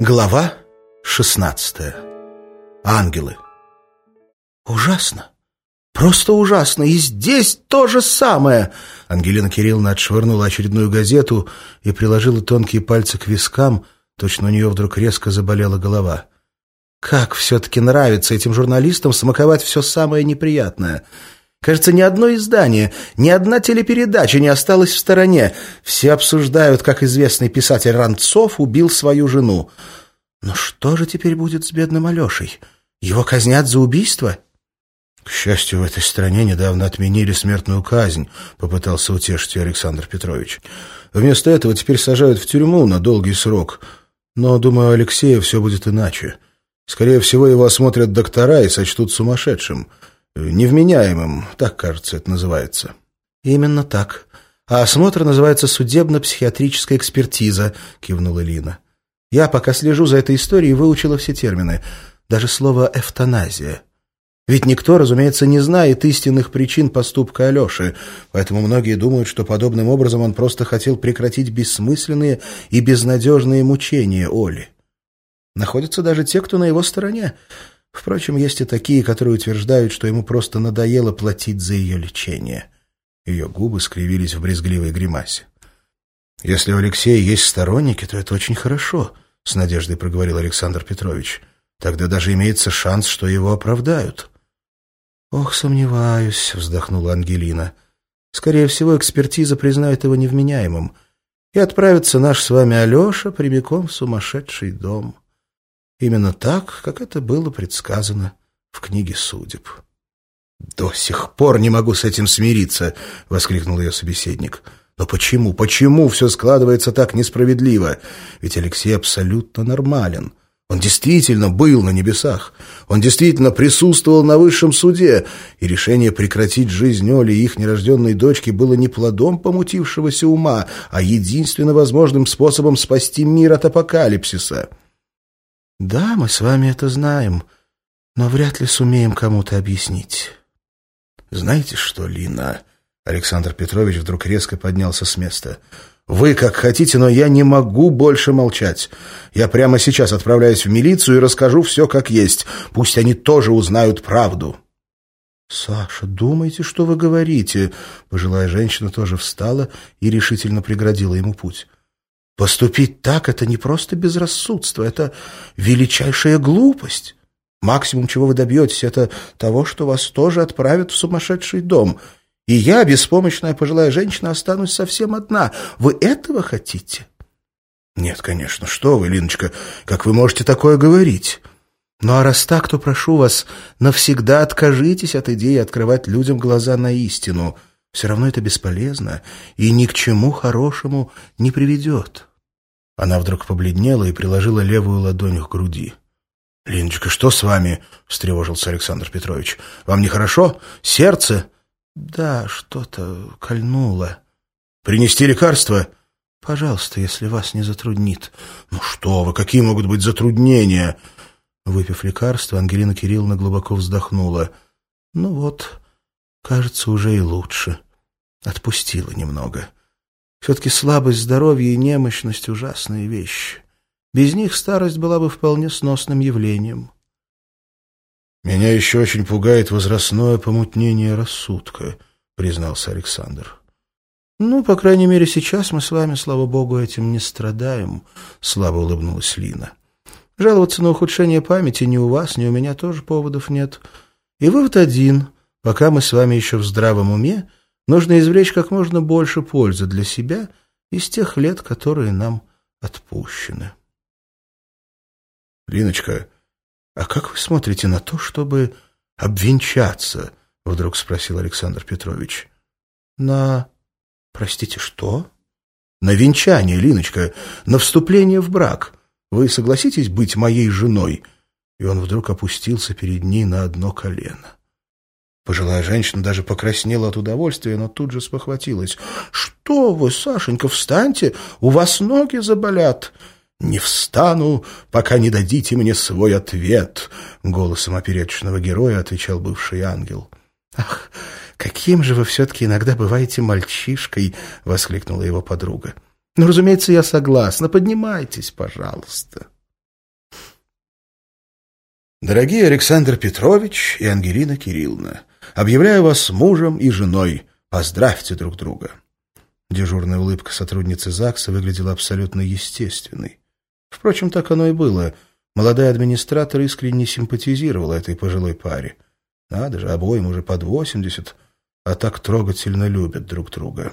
Глава шестнадцатая. Ангелы. Ужасно. Просто ужасно. И здесь то же самое. Ангелина Кирилловна отшвырнула очередную газету и приложила тонкие пальцы к вискам. Точно у нее вдруг резко заболела голова. Как все-таки нравится этим журналистам смаковать все самое неприятное. Кажется, ни одно издание, ни одна телепередача не осталась в стороне. Все обсуждают, как известный писатель Ранцов убил свою жену. Но что же теперь будет с бедным Алешей? Его казнят за убийство? К счастью, в этой стране недавно отменили смертную казнь, попытался утешить Александр Петрович. Вместо этого теперь сажают в тюрьму на долгий срок. Но, думаю, Алексея все будет иначе. Скорее всего, его осмотрят доктора и сочтут сумасшедшим. Невменяемым, так, кажется, это называется. Именно так. А осмотр называется судебно-психиатрическая экспертиза, кивнула Лина. Я, пока слежу за этой историей, выучила все термины. Даже слово «эвтаназия». Ведь никто, разумеется, не знает истинных причин поступка Алеши, поэтому многие думают, что подобным образом он просто хотел прекратить бессмысленные и безнадежные мучения Оли. Находятся даже те, кто на его стороне. Впрочем, есть и такие, которые утверждают, что ему просто надоело платить за ее лечение. Ее губы скривились в брезгливой гримасе. «Если у Алексея есть сторонники, то это очень хорошо», — с надеждой проговорил Александр Петрович. «Тогда даже имеется шанс, что его оправдают». «Ох, сомневаюсь», — вздохнула Ангелина. «Скорее всего, экспертиза признает его невменяемым, и отправится наш с вами Алеша прямиком в сумасшедший дом». Именно так, как это было предсказано в книге судеб. «До сих пор не могу с этим смириться!» — воскликнул ее собеседник. «Но почему, почему все складывается так несправедливо? Ведь Алексей абсолютно нормален. Он действительно был на небесах. Он действительно присутствовал на высшем суде, и решение прекратить жизнь Оли и их нерожденной дочки было не плодом помутившегося ума, а единственно возможным способом спасти мир от апокалипсиса». Да, мы с вами это знаем, но вряд ли сумеем кому-то объяснить. Знаете что, Лина? Александр Петрович вдруг резко поднялся с места. Вы как хотите, но я не могу больше молчать. Я прямо сейчас отправляюсь в милицию и расскажу все как есть. Пусть они тоже узнают правду. «Саша, думайте, что вы говорите?» Пожилая женщина тоже встала и решительно преградила ему путь. Поступить так — это не просто безрассудство, это величайшая глупость. Максимум, чего вы добьетесь, это того, что вас тоже отправят в сумасшедший дом. И я, беспомощная пожилая женщина, останусь совсем одна. Вы этого хотите? Нет, конечно, что вы, Линочка, как вы можете такое говорить? Ну а раз так, то прошу вас, навсегда откажитесь от идеи открывать людям глаза на истину — все равно это бесполезно и ни к чему хорошему не приведет. Она вдруг побледнела и приложила левую ладонь к груди. — Линочка, что с вами? — встревожился Александр Петрович. — Вам нехорошо? Сердце? — Да, что-то кольнуло. — Принести лекарство? — Пожалуйста, если вас не затруднит. — Ну что вы, какие могут быть затруднения? Выпив лекарство, Ангелина Кирилловна глубоко вздохнула. — Ну вот, Кажется, уже и лучше. Отпустила немного. Все-таки слабость здоровья и немощность — ужасные вещи. Без них старость была бы вполне сносным явлением. «Меня еще очень пугает возрастное помутнение рассудка», — признался Александр. «Ну, по крайней мере, сейчас мы с вами, слава богу, этим не страдаем», — слабо улыбнулась Лина. «Жаловаться на ухудшение памяти ни у вас, ни у меня тоже поводов нет. И вывод один — Пока мы с вами еще в здравом уме, нужно извлечь как можно больше пользы для себя из тех лет, которые нам отпущены. Линочка, а как вы смотрите на то, чтобы обвенчаться? Вдруг спросил Александр Петрович. На... Простите, что? На венчание, Линочка, на вступление в брак. Вы согласитесь быть моей женой? И он вдруг опустился перед ней на одно колено. Пожилая женщина даже покраснела от удовольствия, но тут же спохватилась. «Что вы, Сашенька, встаньте, у вас ноги заболят!» «Не встану, пока не дадите мне свой ответ», — голосом опереточного героя отвечал бывший ангел. «Ах, каким же вы все-таки иногда бываете мальчишкой!» — воскликнула его подруга. «Ну, разумеется, я согласна. Поднимайтесь, пожалуйста». Дорогие Александр Петрович и Ангелина Кирилловна, объявляю вас мужем и женой. Поздравьте друг друга. Дежурная улыбка сотрудницы ЗАГСа выглядела абсолютно естественной. Впрочем, так оно и было. Молодая администратор искренне симпатизировала этой пожилой паре. Надо же, обоим уже под восемьдесят, а так трогательно любят друг друга.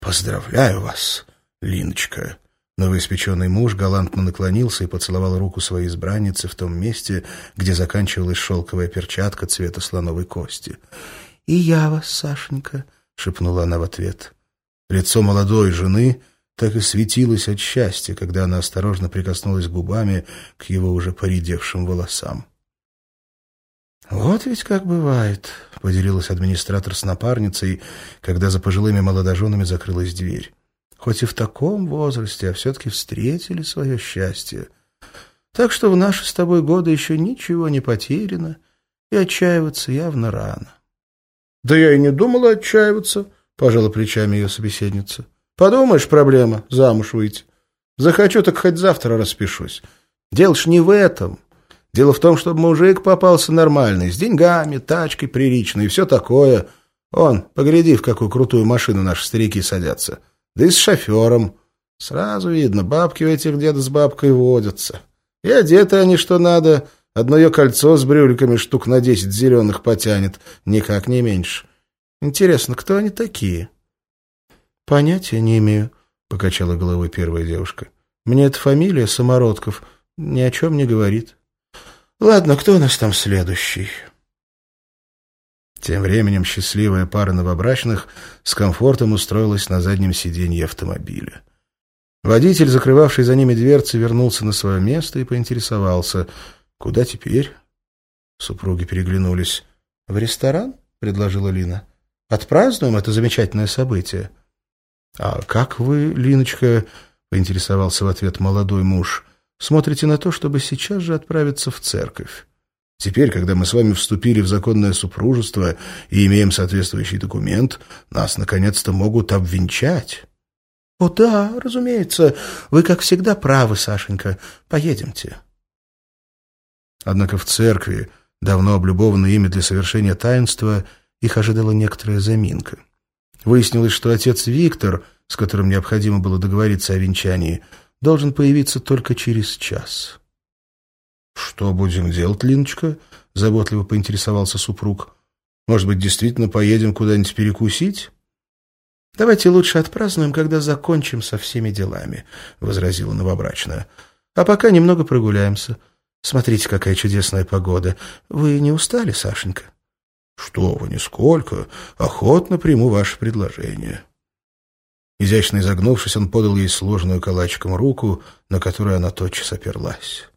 «Поздравляю вас, Линочка!» Новоиспеченный муж галантно наклонился и поцеловал руку своей избранницы в том месте, где заканчивалась шелковая перчатка цвета слоновой кости. «И я вас, Сашенька», — шепнула она в ответ. Лицо молодой жены так и светилось от счастья, когда она осторожно прикоснулась губами к его уже поредевшим волосам. «Вот ведь как бывает», — поделилась администратор с напарницей, когда за пожилыми молодоженами закрылась дверь. Хоть и в таком возрасте, а все-таки встретили свое счастье. Так что в наши с тобой годы еще ничего не потеряно, и отчаиваться явно рано. — Да я и не думала отчаиваться, — пожала плечами ее собеседница. — Подумаешь, проблема — замуж выйти. Захочу, так хоть завтра распишусь. Дело ж не в этом. Дело в том, чтобы мужик попался нормальный, с деньгами, тачкой приличной и все такое. Он, погляди, в какую крутую машину наши старики садятся. — да и с шофером. Сразу видно, бабки у этих деда с бабкой водятся. И одеты они что надо. Одно ее кольцо с брюликами штук на десять зеленых потянет. Никак не меньше. Интересно, кто они такие? Понятия не имею, — покачала головой первая девушка. Мне эта фамилия Самородков ни о чем не говорит. Ладно, кто у нас там следующий? Тем временем счастливая пара новобрачных с комфортом устроилась на заднем сиденье автомобиля. Водитель, закрывавший за ними дверцы, вернулся на свое место и поинтересовался, куда теперь? Супруги переглянулись. «В ресторан?» — предложила Лина. «Отпразднуем это замечательное событие». «А как вы, Линочка?» — поинтересовался в ответ молодой муж. «Смотрите на то, чтобы сейчас же отправиться в церковь. Теперь, когда мы с вами вступили в законное супружество и имеем соответствующий документ, нас наконец-то могут обвенчать. — О да, разумеется. Вы, как всегда, правы, Сашенька. Поедемте. Однако в церкви, давно облюбованной ими для совершения таинства, их ожидала некоторая заминка. Выяснилось, что отец Виктор, с которым необходимо было договориться о венчании, должен появиться только через час. «Что будем делать, Линочка?» — заботливо поинтересовался супруг. «Может быть, действительно поедем куда-нибудь перекусить?» «Давайте лучше отпразднуем, когда закончим со всеми делами», — возразила новобрачная. «А пока немного прогуляемся. Смотрите, какая чудесная погода. Вы не устали, Сашенька?» «Что вы, нисколько. Охотно приму ваше предложение». Изящно изогнувшись, он подал ей сложную калачиком руку, на которую она тотчас оперлась.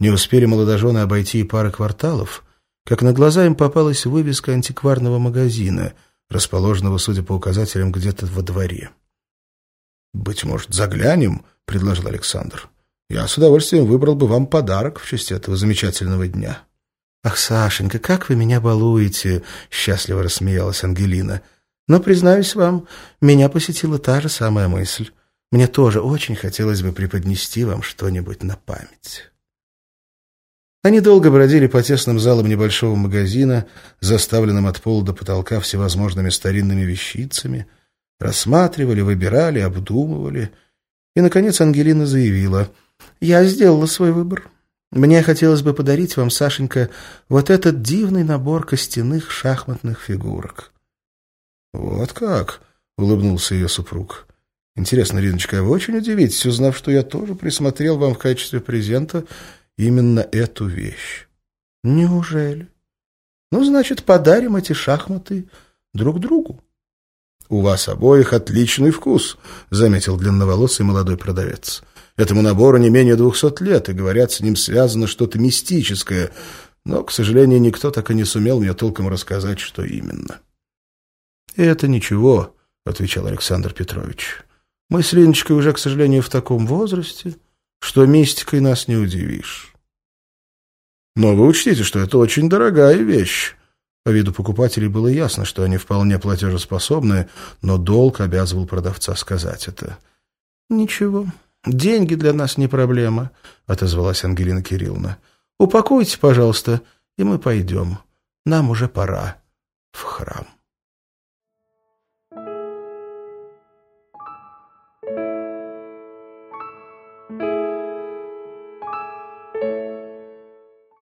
Не успели молодожены обойти и пары кварталов, как на глаза им попалась вывеска антикварного магазина, расположенного, судя по указателям, где-то во дворе. «Быть может, заглянем?» — предложил Александр. «Я с удовольствием выбрал бы вам подарок в честь этого замечательного дня». «Ах, Сашенька, как вы меня балуете!» — счастливо рассмеялась Ангелина. «Но, признаюсь вам, меня посетила та же самая мысль. Мне тоже очень хотелось бы преподнести вам что-нибудь на память». Они долго бродили по тесным залам небольшого магазина, заставленным от пола до потолка всевозможными старинными вещицами, рассматривали, выбирали, обдумывали. И, наконец, Ангелина заявила, «Я сделала свой выбор. Мне хотелось бы подарить вам, Сашенька, вот этот дивный набор костяных шахматных фигурок». «Вот как?» — улыбнулся ее супруг. «Интересно, Риночка, вы очень удивитесь, узнав, что я тоже присмотрел вам в качестве презента именно эту вещь. Неужели? Ну, значит, подарим эти шахматы друг другу. У вас обоих отличный вкус, заметил длинноволосый молодой продавец. Этому набору не менее двухсот лет, и, говорят, с ним связано что-то мистическое, но, к сожалению, никто так и не сумел мне толком рассказать, что именно. «Это ничего», — отвечал Александр Петрович. «Мы с Линочкой уже, к сожалению, в таком возрасте, что мистикой нас не удивишь. Но вы учтите, что это очень дорогая вещь. По виду покупателей было ясно, что они вполне платежеспособны, но долг обязывал продавца сказать это. «Ничего, деньги для нас не проблема», — отозвалась Ангелина Кирилловна. «Упакуйте, пожалуйста, и мы пойдем. Нам уже пора в храм».